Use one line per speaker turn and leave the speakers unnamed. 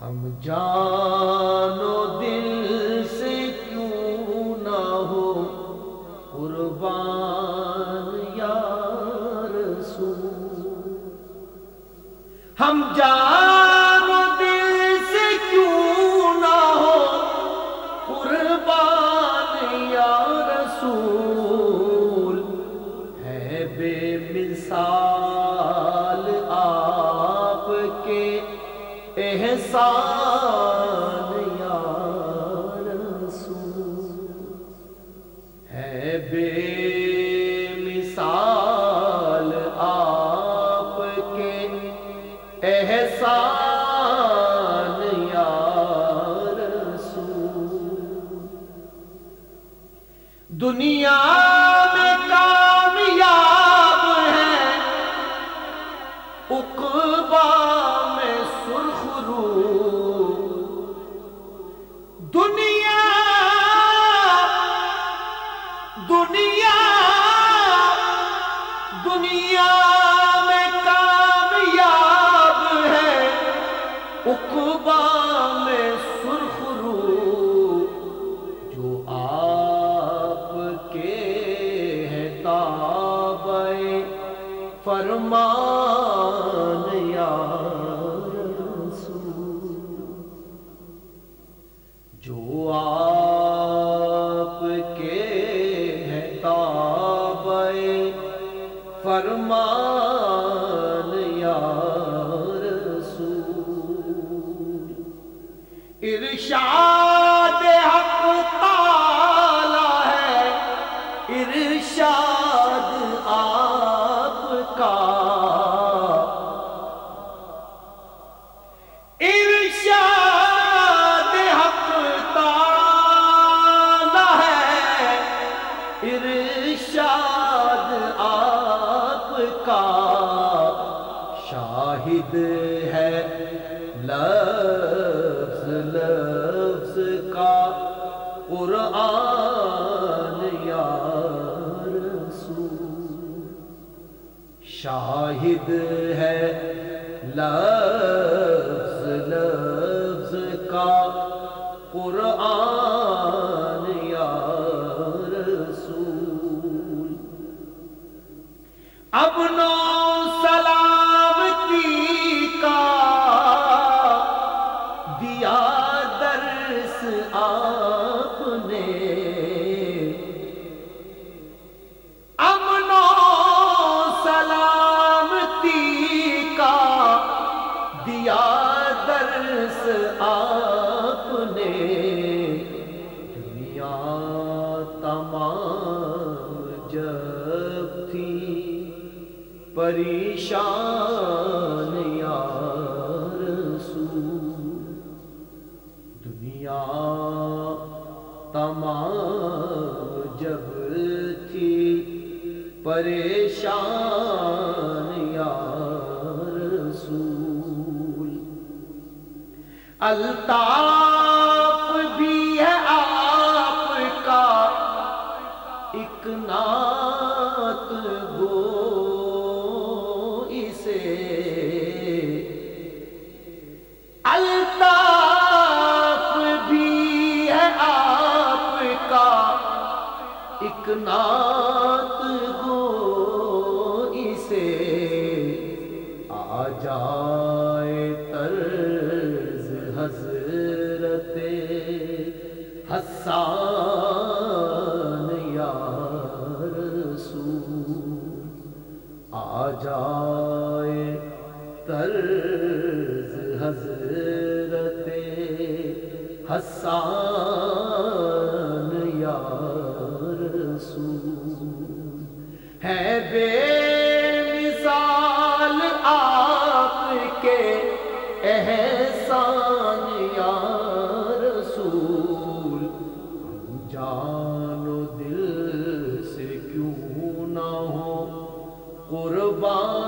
ہم جانو دل سے کیوں نہ ہو قربان یا رسول۔ ہم جانو احسان یا رسول۔ ہے بے مثال آپ کے احسان یا رسول۔ دنیا دنیا دنیا دنیا میں کامیاب ہے۔ اقبا میں سرخ رو جو آپ کے ہے تابع فرمان یا فرمان، یا رسول۔ ارشاد حق تعالی ہے، ارشاد آپ کا۔ ارشاد حق تعالی ہے، ارشاد شاہد ہے۔ لفظ لفظ کا قرآن یا رسول۔ شاہد ہے۔ لفظ لفظ کا قرآن یا رسول۔ اب نو درس آپ نے دنیا تمام جب تھی پریشان یا رسول دنیا تمام جب تھی پریشان الطاف بھی ہے آپ کا، ایک نعت گو اسے۔ الطاف بھی ہے آپ کا، ایک نعت حسان یا رسول آ جائے طرز حضرت حسان یا رسول۔ ہے قربان